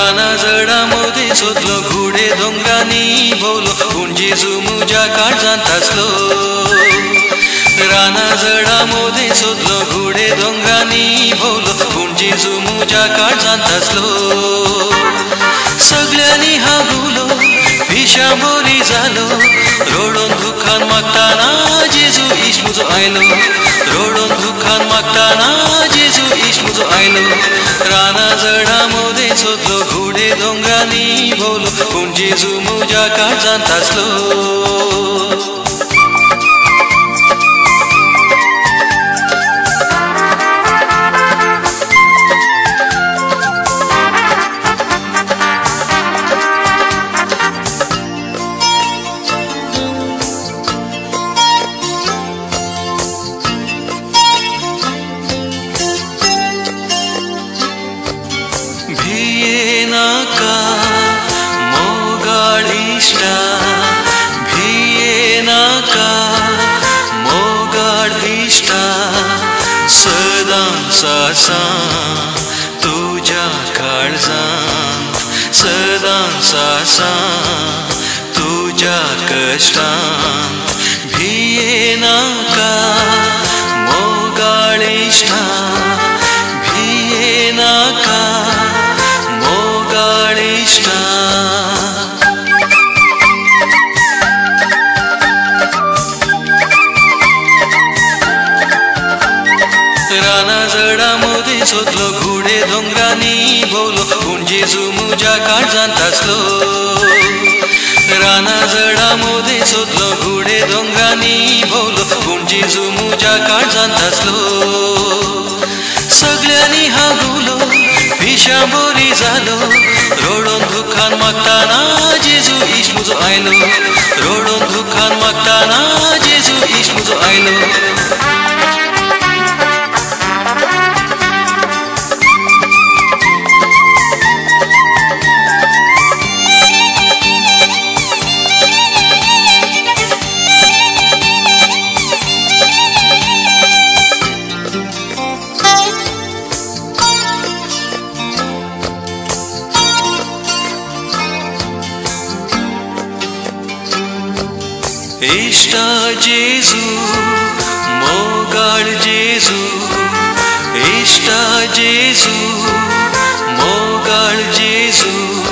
رانا مودے سو گھوڑے ڈوگرانی بو لو گنجیزوز لو رانا مودے سو گھوڑے دونر بھو لے جا کار جان سگ ہا بولشی روڑ دا جیزوشمو آئی روڑ دگتا جیزوش مجھے آئی مل پنجیزو مجھا کا اشنا بھینا کا موگاڑیشا سدا ساسان تجا کارزان سدا ساسان تجا کشان بھینا کا موگاڑیشا رانا مودے سو گھوڑے دون بونجیزو موجہ کا رانا ذرا مدیس سو لوگ گھوڑے دون بو لو موجہ کا سگنی ہلو لوشا بوری جا رکھانگ جیزو ایش مجھے آئل روڑا دکھانگ جیزو ایش مجھے آئل شٹا جیزو موغ جیزو ایشٹا جیزو موغ جیزو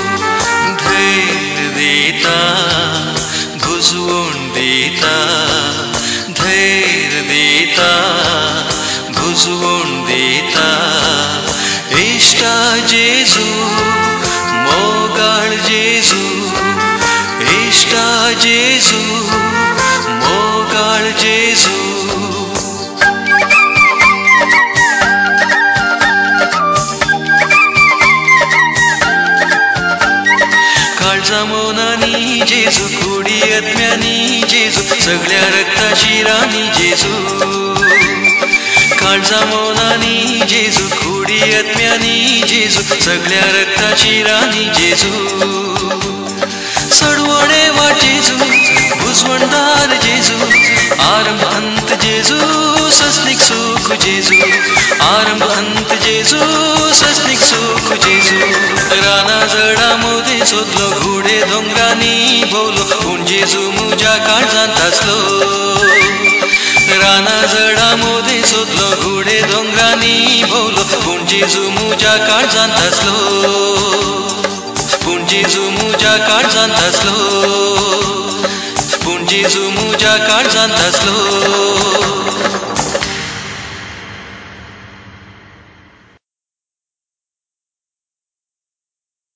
دھر دھو دیتا دھر دشٹا جیزو موغ جیزو ایشٹا جیزو جیزو کوانی جیزو کن سامانی جیزو کو جیزو سگتا رانی جیزو سڑونے و جیزو بسدار جیزو آر منت جیجو سستیک سوکھ جیزو آرمنت جیزو سستی سوکھ جیزو رانا زا مودے سوز لو گھوڑے ڈوگرا بو لو پنجیزو موجا کا رڑا مدی سوز لو گھوڑے ڈوگرانی بو لو پنجیزو موجا کا